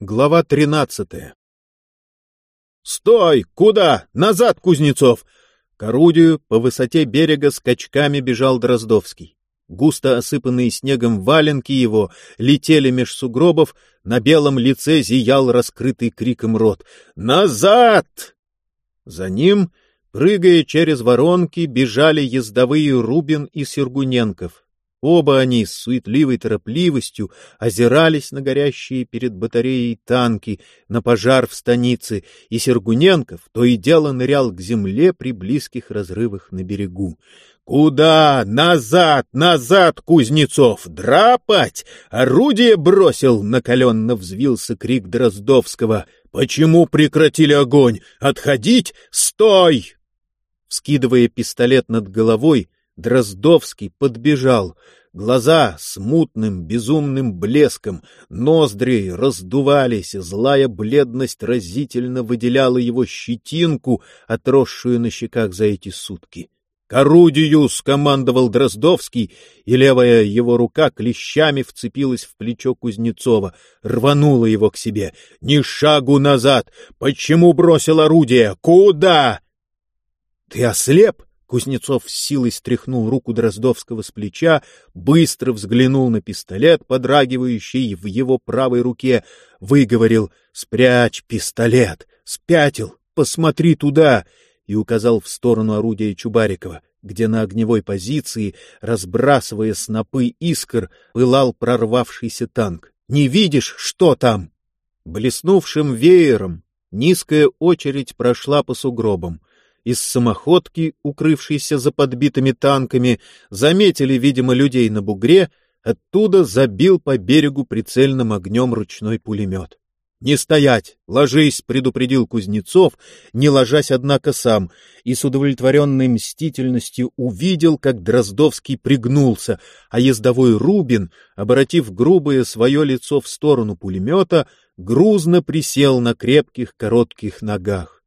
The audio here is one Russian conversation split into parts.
Глава тринадцатая. «Стой! Куда? Назад, Кузнецов!» К орудию по высоте берега скачками бежал Дроздовский. Густо осыпанные снегом валенки его летели меж сугробов, на белом лице зиял раскрытый криком рот. «Назад!» За ним, прыгая через воронки, бежали ездовые Рубин и Сергуненков. Оба они с суетливой торопливостью озирались на горящие перед батареей танки, на пожар в станице, и Сергуненков то и дело нырял к земле при близких разрывах на берегу. «Куда? Назад! Назад, Кузнецов! Драпать!» Орудие бросил! Накаленно взвился крик Дроздовского. «Почему прекратили огонь? Отходить? Стой!» Вскидывая пистолет над головой, Дроздовский подбежал. Глаза с мутным, безумным блеском, ноздри раздувались, злая бледность разительно выделяла его щетинку, отросшую на щеках за эти сутки. — К орудию! — скомандовал Дроздовский, и левая его рука клещами вцепилась в плечо Кузнецова, рванула его к себе. — Ни шагу назад! Почему бросил орудие? Куда? — Ты ослеп? Кузнецов с силой стряхнул руку Дроздовского с плеча, быстро взглянул на пистолет, подрагивающий в его правой руке, выговорил «Спрячь пистолет! Спятил! Посмотри туда!» и указал в сторону орудия Чубарикова, где на огневой позиции, разбрасывая снопы искр, пылал прорвавшийся танк. «Не видишь, что там?» Блеснувшим веером низкая очередь прошла по сугробам — из самоходки, укрывшейся за подбитыми танками, заметили, видимо, людей на бугре, оттуда забил по берегу прицельным огнем ручной пулемет. «Не стоять! Ложись!» — предупредил Кузнецов, не ложась, однако, сам, и с удовлетворенной мстительностью увидел, как Дроздовский пригнулся, а ездовой Рубин, обратив грубое свое лицо в сторону пулемета, грузно присел на крепких коротких ногах.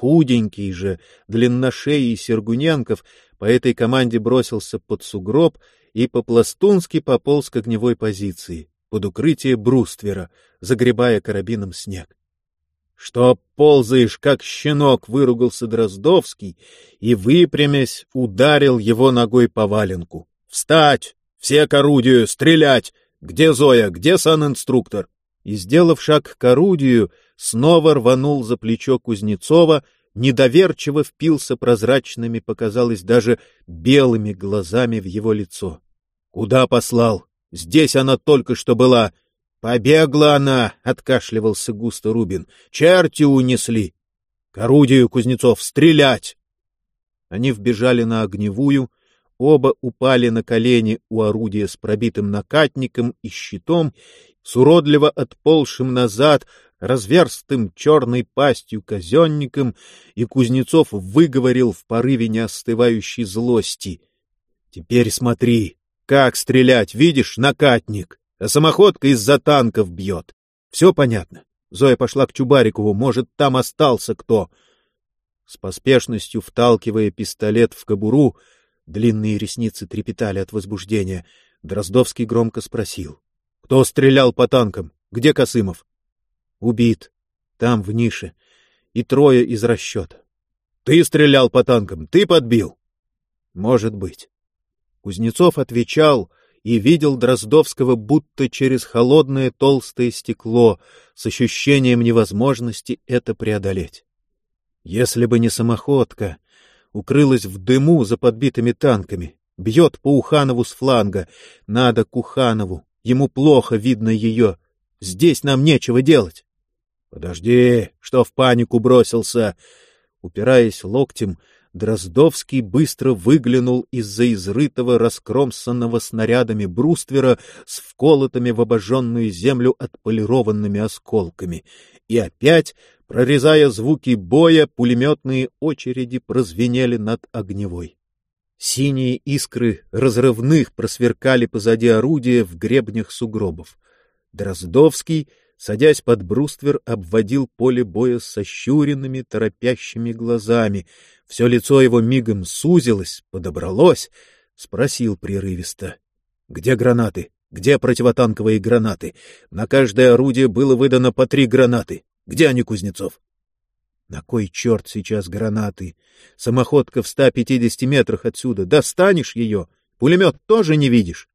Худенький же, длинношеий Сергуненков по этой команде бросился под сугроб и по-пластунски пополз к огневой позиции, под укрытие бруствера, загребая карабином снег. — Что ползаешь, как щенок? — выругался Дроздовский и, выпрямясь, ударил его ногой по валенку. — Встать! Все к орудию! Стрелять! Где Зоя? Где санинструктор? И, сделав шаг к орудию, снова рванул за плечо Кузнецова, недоверчиво впился прозрачными, показалось, даже белыми глазами в его лицо. — Куда послал? Здесь она только что была. — Побегла она, — откашливался густо Рубин. — Черти унесли. — К орудию, Кузнецов, стрелять! Они вбежали на огневую, оба упали на колени у орудия с пробитым накатником и щитом, с уродливо отползшим назад, разверстым черной пастью казенником, и Кузнецов выговорил в порыве неостывающей злости. — Теперь смотри, как стрелять, видишь, накатник, а самоходка из-за танков бьет. Все понятно. Зоя пошла к Чубарикову, может, там остался кто. С поспешностью вталкивая пистолет в кобуру, длинные ресницы трепетали от возбуждения, Дроздовский громко спросил. — Кто стрелял по танкам? Где Косымов? Убит. Там, в нише. И трое из расчета. Ты стрелял по танкам, ты подбил? Может быть. Кузнецов отвечал и видел Дроздовского будто через холодное толстое стекло с ощущением невозможности это преодолеть. Если бы не самоходка, укрылась в дыму за подбитыми танками, бьет по Уханову с фланга, надо к Уханову, ему плохо видно ее, здесь нам нечего делать. Подожди, что в панику бросился? Упираясь локтем, Дроздовский быстро выглянул из-за изрытого, раскромсанного снарядами бруствера с вколотыми в обожженную землю отполированными осколками. И опять, прорезая звуки боя, пулеметные очереди прозвенели над огневой. Синие искры разрывных просверкали позади орудия в гребнях сугробов. Дроздовский садясь под бруствер, обводил поле боя сощуренными, торопящими глазами. Все лицо его мигом сузилось, подобралось, спросил прерывисто. — Где гранаты? Где противотанковые гранаты? На каждое орудие было выдано по три гранаты. Где они, Кузнецов? На кой черт сейчас гранаты? Самоходка в 150 метрах отсюда. Достанешь ее? Пулемет тоже не видишь?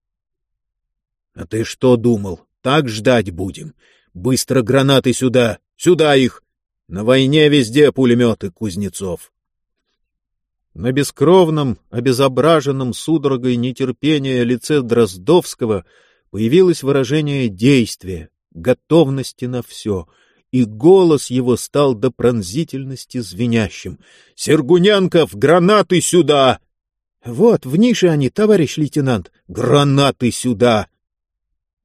А ты что думал? Так ждать будем. Быстро гранаты сюда! Сюда их! На войне везде пулеметы, Кузнецов. На бескровном, обезображенном судорогой нетерпения лице Дроздовского появилось выражение действия, готовности на все, и голос его стал до пронзительности звенящим. — Сергунянков, гранаты сюда! — Вот, в нише они, товарищ лейтенант. — Гранаты сюда!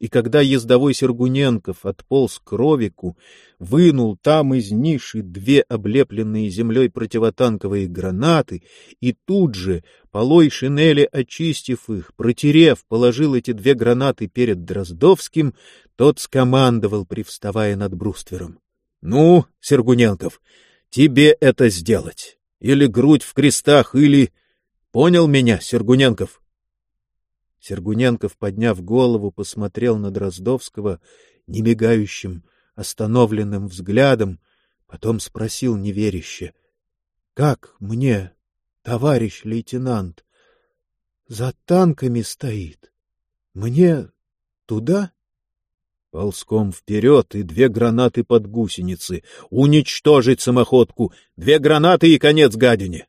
И когда ездовой Сергуненков отполз к ровику, вынул там из ниши две облепленные землей противотанковые гранаты и тут же, полой шинели очистив их, протерев, положил эти две гранаты перед Дроздовским, тот скомандовал, привставая над бруствером. — Ну, Сергуненков, тебе это сделать. Или грудь в крестах, или... Понял меня, Сергуненков? Сергуненков, подняв голову, посмотрел на Дроздовского немигающим, остановленным взглядом, потом спросил неверяще. — Как мне, товарищ лейтенант? За танками стоит. Мне туда? Ползком вперед и две гранаты под гусеницы. Уничтожить самоходку! Две гранаты и конец гадине!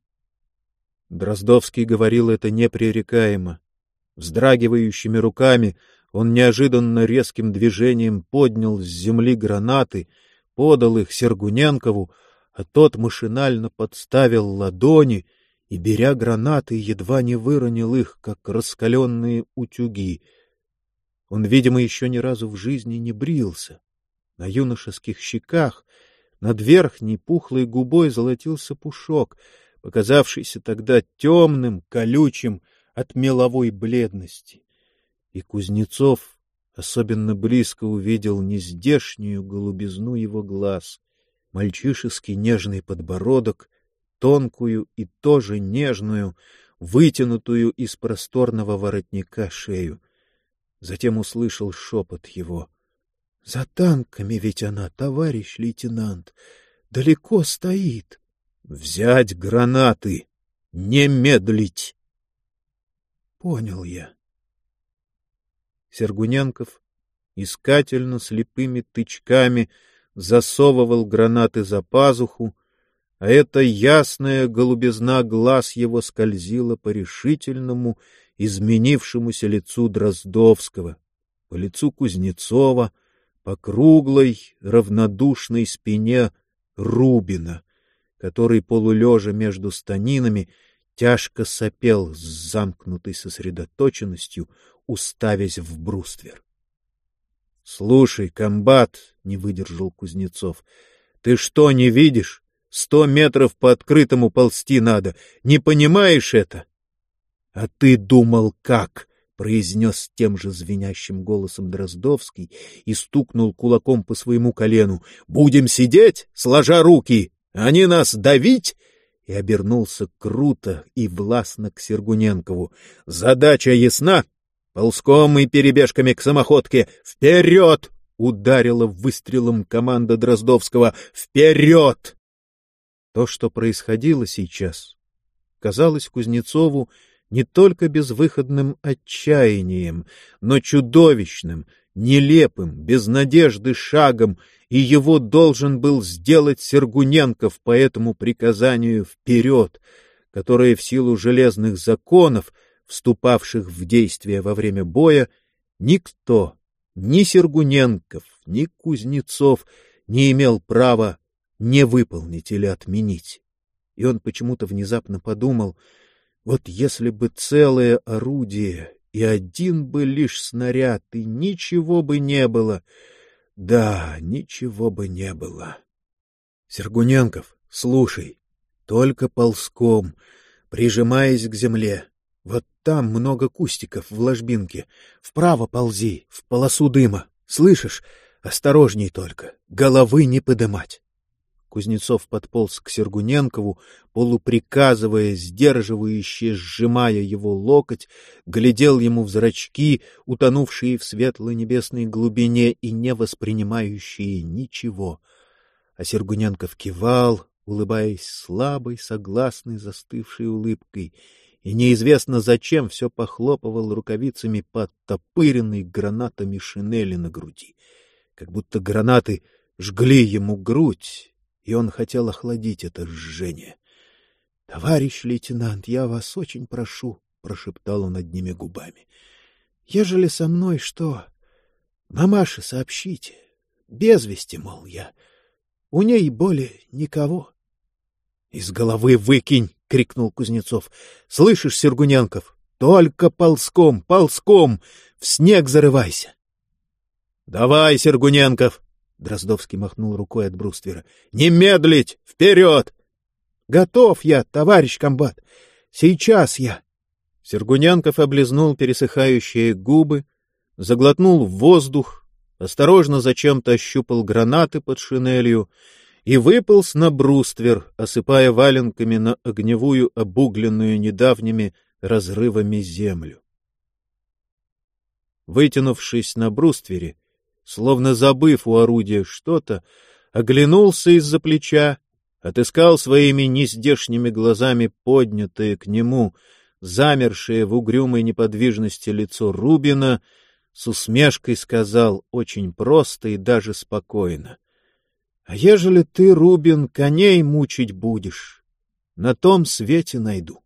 Дроздовский говорил это непререкаемо. Вздрагивающими руками он неожиданно резким движением поднял с земли гранаты, подал их Сергуненкову, а тот машинально подставил ладони и, беря гранаты, едва не выронил их, как раскаленные утюги. Он, видимо, еще ни разу в жизни не брился. На юношеских щеках над верхней пухлой губой золотился пушок, показавшийся тогда темным, колючим, от меловой бледности. И Кузнецов особенно близко увидел нездешнюю голубизну его глаз, мальчишеский нежный подбородок, тонкую и тоже нежную, вытянутую из просторного воротника шею. Затем услышал шепот его. — За танками ведь она, товарищ лейтенант, далеко стоит. — Взять гранаты! Не медлить! Понял я. Сергуненков искательно слепыми тычками засовывал гранаты за пазуху, а эта ясная голубизна глаз его скользила по решительному, изменившемуся лицу Дроздовского, по лицу Кузнецова, по круглой, равнодушной спине Рубина, который, полулежа между станинами, тяжко сопел с замкнутой сосредоточенностью, уставясь в бруствер. — Слушай, комбат, — не выдержал Кузнецов, — ты что, не видишь? Сто метров по открытому ползти надо. Не понимаешь это? — А ты думал, как? — произнес тем же звенящим голосом Дроздовский и стукнул кулаком по своему колену. — Будем сидеть, сложа руки? Они нас давить? И обернулся круто и властно к Сергуненкову. — Задача ясна? Ползком и перебежками к самоходке. Вперед! — ударила выстрелом команда Дроздовского. Вперед! То, что происходило сейчас, казалось Кузнецову не только безвыходным отчаянием, но чудовищным, нелепым, без надежды шагом, и его должен был сделать Сергуненков по этому приказанию вперед, которое в силу железных законов, вступавших в действие во время боя, никто, ни Сергуненков, ни Кузнецов не имел права не выполнить или отменить. И он почему-то внезапно подумал, вот если бы целое орудие и один бы лишь снаряд, и ничего бы не было — да, ничего бы не было. Сергуненков, слушай, только ползком, прижимаясь к земле. Вот там много кустиков в ложбинке. Вправо ползи, в полосу дыма. Слышишь? Осторожней только, головы не подымать. Кузнецов подполз к Сергуненкову, полуприказывая, сдерживающе сжимая его локоть, глядел ему в зрачки, утонувшие в светло-небесной глубине и не воспринимающие ничего. А Сергуненков кивал, улыбаясь слабой, согласной, застывшей улыбкой, и неизвестно зачем все похлопывал рукавицами по оттопыренной гранатами шинели на груди, как будто гранаты жгли ему грудь, и он хотел охладить это жжение. — Товарищ лейтенант, я вас очень прошу, — прошептал он одними губами. — Ежели со мной что, мамаше сообщите. Без вести, мол, я. У ней более никого. — Из головы выкинь! — крикнул Кузнецов. — Слышишь, Сергуненков? Только ползком, ползком! В снег зарывайся! — Давай, Сергуненков! Дроздовский махнул рукой от бруствера. — Не медлить! Вперед! — Готов я, товарищ комбат! Сейчас я! Сергунянков облизнул пересыхающие губы, заглотнул воздух, осторожно зачем-то ощупал гранаты под шинелью и выполз на бруствер, осыпая валенками на огневую, обугленную недавними разрывами землю. Вытянувшись на бруствере, словно забыв у орудия что-то, оглянулся из-за плеча, отыскал своими нездешними глазами поднятое к нему, замершее в угрюмой неподвижности лицо Рубина, с усмешкой сказал очень просто и даже спокойно. — А ежели ты, Рубин, коней мучить будешь, на том свете найду.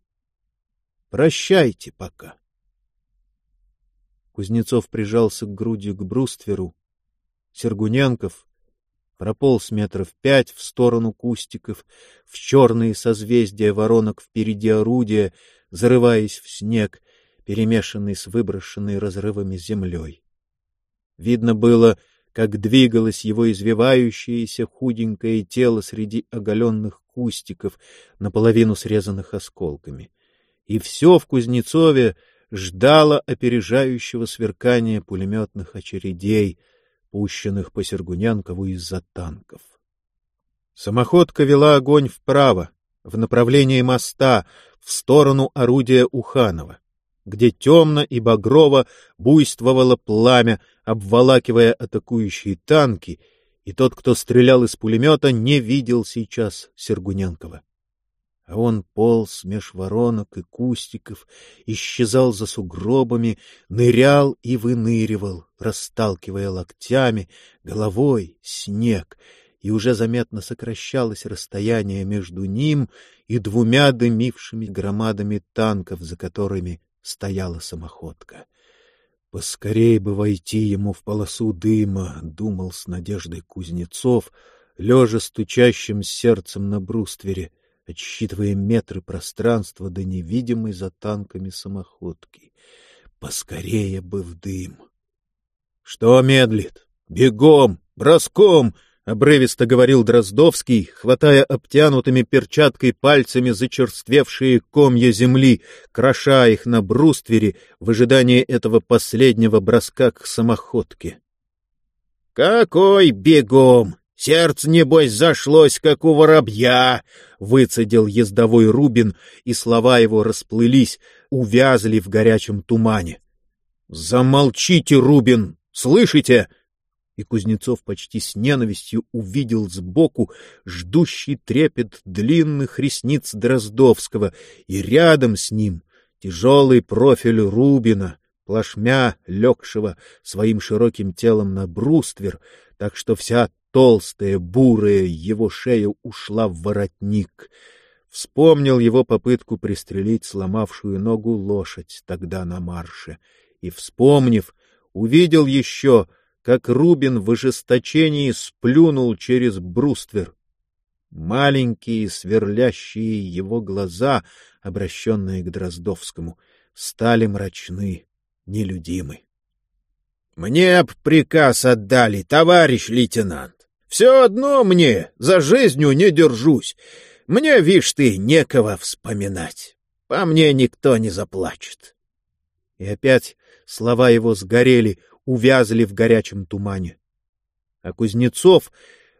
Прощайте пока. Кузнецов прижался к груди к брустверу, Сергуненков прополз метров пять в сторону кустиков, в черные созвездия воронок впереди орудия, зарываясь в снег, перемешанный с выброшенной разрывами землей. Видно было, как двигалось его извивающееся худенькое тело среди оголенных кустиков, наполовину срезанных осколками. И все в Кузнецове ждало опережающего сверкания пулеметных очередей — пущенных по Сергунянкову из-за танков. Самоходка вела огонь вправо, в направлении моста, в сторону орудия Уханова, где темно и багрово буйствовало пламя, обволакивая атакующие танки, и тот, кто стрелял из пулемета, не видел сейчас Сергуненкова а он полз меж воронок и кустиков, исчезал за сугробами, нырял и выныривал, расталкивая локтями, головой снег, и уже заметно сокращалось расстояние между ним и двумя дымившими громадами танков, за которыми стояла самоходка. Поскорей бы войти ему в полосу дыма, думал с надеждой Кузнецов, лежа стучащим сердцем на бруствере — отсчитывая метры пространства до невидимой за танками самоходки. Поскорее бы в дым. — Что медлит? Бегом! Броском! — обрывисто говорил Дроздовский, хватая обтянутыми перчаткой пальцами зачерствевшие комья земли, кроша их на бруствере в ожидании этого последнего броска к самоходке. — Какой бегом! Сердце, небось, зашлось, как у воробья, — выцедил ездовой Рубин, и слова его расплылись, увязли в горячем тумане. — Замолчите, Рубин! Слышите? И Кузнецов почти с ненавистью увидел сбоку ждущий трепет длинных ресниц Дроздовского, и рядом с ним тяжелый профиль Рубина, плашмя легшего своим широким телом на бруствер, так что вся толстая, бурая его шея ушла в воротник. Вспомнил его попытку пристрелить сломавшую ногу лошадь тогда на марше. И, вспомнив, увидел еще, как Рубин в ожесточении сплюнул через бруствер. Маленькие, сверлящие его глаза, обращенные к Дроздовскому, стали мрачны, нелюдимы. — Мне б приказ отдали, товарищ лейтенант. Все одно мне, за жизнью не держусь. Мне, вишь ты, некого вспоминать. По мне никто не заплачет. И опять слова его сгорели, увязли в горячем тумане. А Кузнецов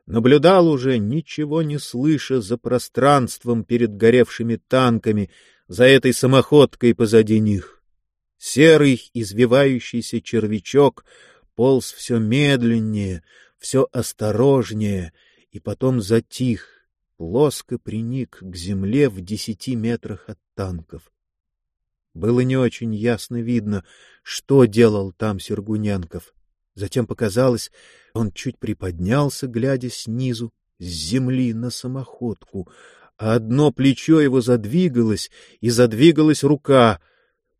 наблюдал уже, ничего не слыша за пространством перед горевшими танками, за этой самоходкой позади них. Серый извивающийся червячок полз все медленнее, все осторожнее, и потом затих, плоско приник к земле в десяти метрах от танков. Было не очень ясно видно, что делал там Сергуненков. Затем показалось, он чуть приподнялся, глядя снизу, с земли на самоходку, а одно плечо его задвигалось, и задвигалась рука.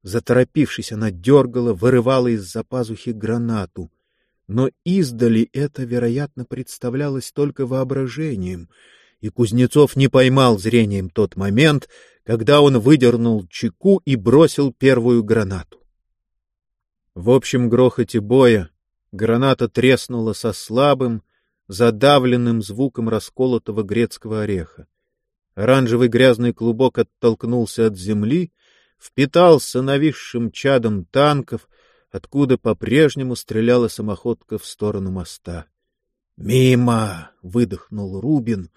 Заторопившись, она дергала, вырывала из-за пазухи гранату. Но издали это, вероятно, представлялось только воображением, и Кузнецов не поймал зрением тот момент, когда он выдернул чеку и бросил первую гранату. В общем грохоте боя граната треснула со слабым, задавленным звуком расколотого грецкого ореха. Оранжевый грязный клубок оттолкнулся от земли, впитался нависшим чадом танков, откуда по-прежнему стреляла самоходка в сторону моста. «Мимо!» — выдохнул Рубин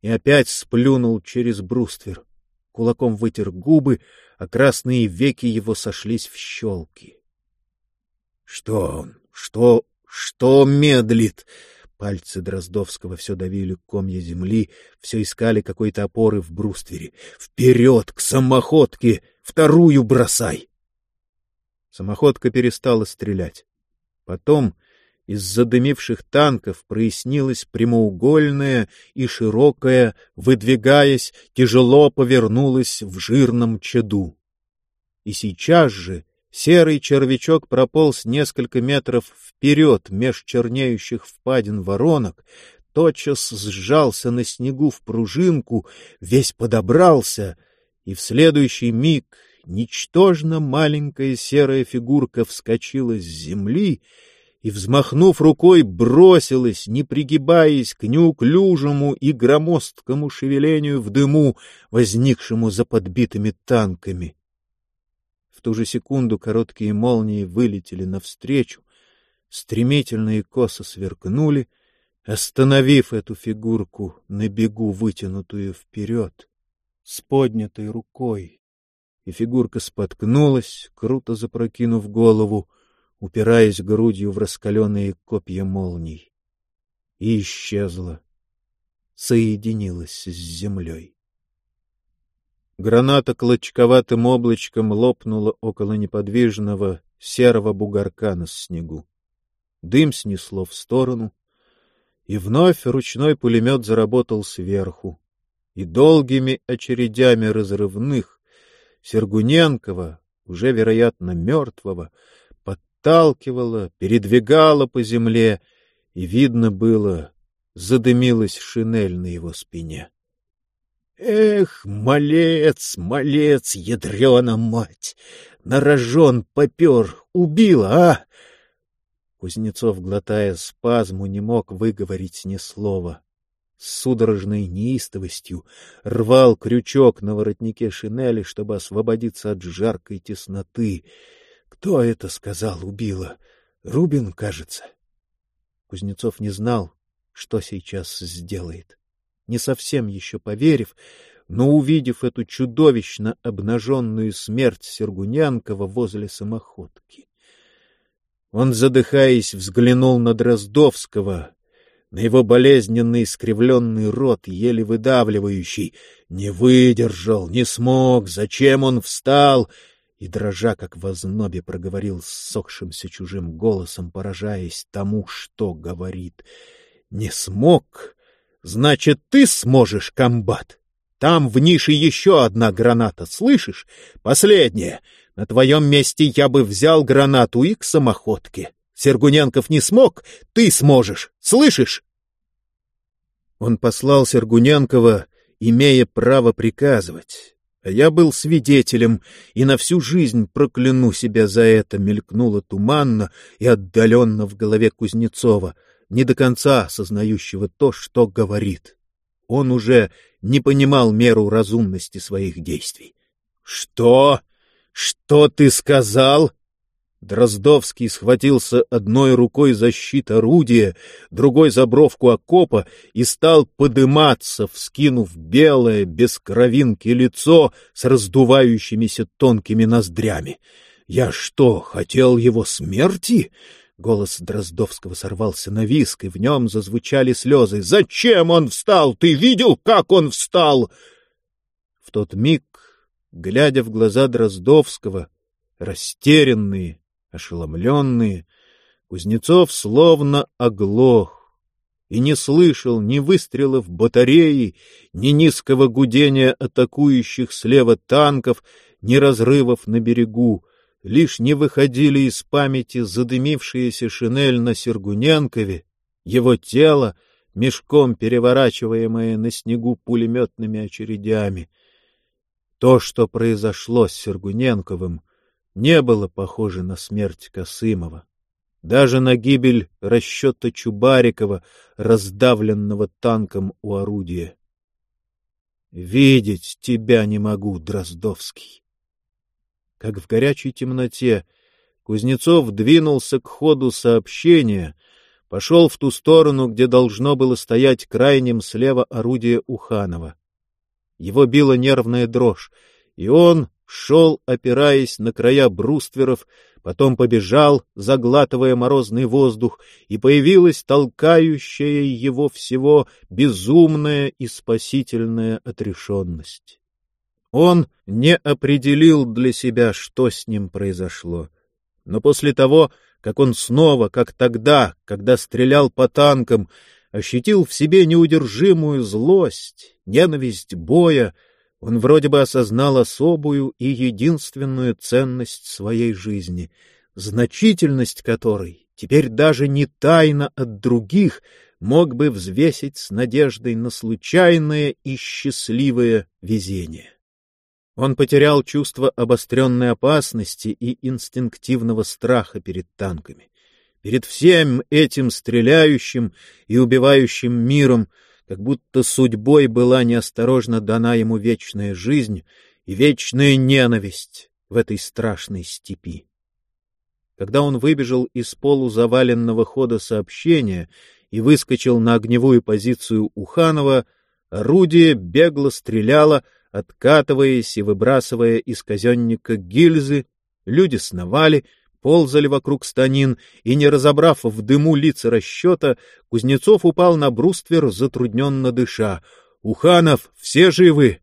и опять сплюнул через бруствер. Кулаком вытер губы, а красные веки его сошлись в щелки. Что он? Что? Что медлит? Пальцы Дроздовского все давили комья земли, все искали какой-то опоры в бруствере. Вперед, к самоходке! Вторую бросай! Самоходка перестала стрелять. Потом из задымивших танков прояснилась прямоугольная и широкая, выдвигаясь, тяжело повернулась в жирном чаду. И сейчас же серый червячок прополз несколько метров вперед меж чернеющих впадин воронок, тотчас сжался на снегу в пружинку, весь подобрался, и в следующий миг ничтожно маленькая серая фигурка вскочила с земли и, взмахнув рукой, бросилась, не пригибаясь к неуклюжему и громоздкому шевелению в дыму, возникшему за подбитыми танками. В ту же секунду короткие молнии вылетели навстречу, стремительно и косо сверкнули, остановив эту фигурку на бегу, вытянутую вперед, с поднятой рукой. И фигурка споткнулась, круто запрокинув голову, упираясь грудью в раскаленные копья молний, и исчезла, соединилась с землей. Граната клочковатым облачком лопнула около неподвижного серого бугорка на снегу. Дым снесло в сторону, и вновь ручной пулемет заработал сверху, и долгими очередями разрывных Сергуненкова, уже, вероятно, мертвого, подталкивала, передвигала по земле, и видно было, задымилась шинель на его спине. Эх, малец, малец, ядрена мать! На рожон попер, убила, а! Кузнецов, глотая спазму, не мог выговорить ни слова. Судорожной неистовостью рвал крючок на воротнике шинели, чтобы освободиться от жаркой тесноты, кто это сказал, убила? Рубин, кажется. Кузнецов не знал, что сейчас сделает. Не совсем еще поверив, но увидев эту чудовищно обнаженную смерть Сергунянкова возле самоходки. Он, задыхаясь, взглянул на Дроздовского, на его болезненный искривленный рот, еле выдавливающий. Не выдержал, не смог, зачем он встал и, дрожа, как в ознобе, проговорил ссохшимся чужим голосом, поражаясь тому, что говорит. — Не смог? Значит, ты сможешь, комбат? Там в нише еще одна граната, слышишь? Последняя. На твоем месте я бы взял гранату и к самоходке. Сергуненков не смог, ты сможешь, слышишь? Он послал Сергуненкова, имея право приказывать. А я был свидетелем, и на всю жизнь прокляну себя за это, мелькнуло туманно и отдаленно в голове Кузнецова, не до конца осознающего то, что говорит. Он уже не понимал меру разумности своих действий. — Что? Что ты сказал? Дроздовский схватился одной рукой за щит орудия, другой за бровку окопа и стал подыматься, вскинув белое, без кровинки лицо с раздувающимися тонкими ноздрями. «Я что, хотел его смерти?» Голос Дроздовского сорвался на виск, и в нем зазвучали слезы. «Зачем он встал? Ты видел, как он встал?» В тот миг, глядя в глаза Дроздовского, растерянные, ошеломленные, Кузнецов словно оглох и не слышал ни выстрелов батареи, ни низкого гудения атакующих слева танков, ни разрывов на берегу, лишь не выходили из памяти задымившаяся шинель на Сергуненкове, его тело, мешком переворачиваемое на снегу пулеметными очередями. То, что произошло с Сергуненковым, не было похоже на смерть Косымова. Даже на гибель расчета Чубарикова, раздавленного танком у орудия. «Видеть тебя не могу, Дроздовский!» Как в горячей темноте, Кузнецов двинулся к ходу сообщения, пошел в ту сторону, где должно было стоять крайним слева орудие Уханова. Его била нервная дрожь, и он, шел, опираясь на края брустверов, потом побежал, заглатывая морозный воздух, и появилась толкающая его всего безумная и спасительная отрешенность. Он не определил для себя, что с ним произошло. Но после того, как он снова, как тогда, когда стрелял по танкам, ощутил в себе неудержимую злость, ненависть боя, он вроде бы осознал особую и единственную ценность своей жизни, значительность которой теперь даже не тайно от других мог бы взвесить с надеждой на случайное и счастливое везение. Он потерял чувство обостренной опасности и инстинктивного страха перед танками, перед всем этим стреляющим и убивающим миром, как будто судьбой была неосторожно дана ему вечная жизнь и вечная ненависть в этой страшной степи. Когда он выбежал из полузаваленного хода сообщения и выскочил на огневую позицию Уханова, орудие бегло стреляло, откатываясь и выбрасывая из казенника гильзы, люди сновали — ползали вокруг станин, и, не разобрав в дыму лица расчета, Кузнецов упал на бруствер, затрудненно дыша. «Уханов, все живы!»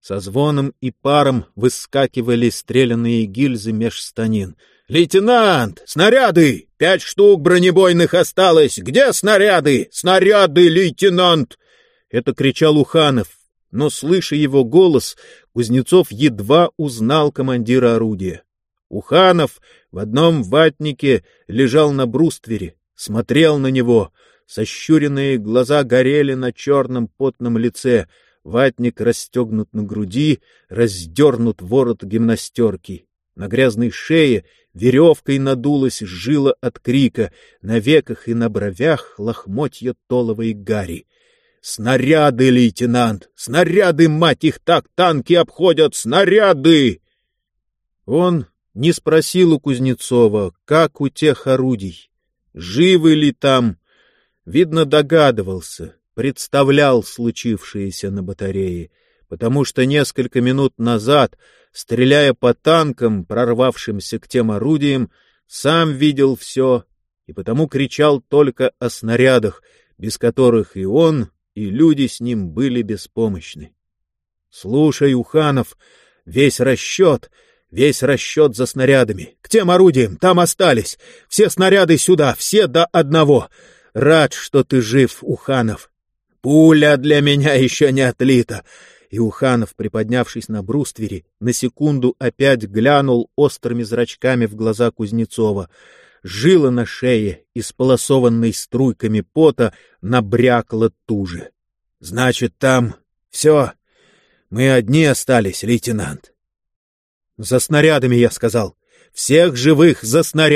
Со звоном и паром выскакивали стрелянные гильзы меж станин. «Лейтенант! Снаряды! Пять штук бронебойных осталось! Где снаряды? Снаряды, лейтенант!» Это кричал Уханов, но, слыша его голос, Кузнецов едва узнал командира орудия. Уханов в одном ватнике лежал на бруствере, смотрел на него. Сощуренные глаза горели на черном потном лице. Ватник расстегнут на груди, раздернут ворот гимнастерки. На грязной шее веревкой надулась жила от крика, на веках и на бровях лохмотья толовой гари. «Снаряды, лейтенант! Снаряды, мать их, так танки обходят! Снаряды!» Он не спросил у Кузнецова, как у тех орудий, живы ли там. Видно, догадывался, представлял случившееся на батарее, потому что несколько минут назад, стреляя по танкам, прорвавшимся к тем орудиям, сам видел все и потому кричал только о снарядах, без которых и он, и люди с ним были беспомощны. Слушай, Уханов, весь расчет — Весь расчет за снарядами. К тем орудиям, там остались. Все снаряды сюда, все до одного. Рад, что ты жив, Уханов. Пуля для меня еще не отлита. И Уханов, приподнявшись на бруствере, на секунду опять глянул острыми зрачками в глаза Кузнецова. Жила на шее, исполосованной струйками пота, набрякла туже. — Значит, там все. Мы одни остались, лейтенант. За снарядами, я сказал. Всех живых за снаряд.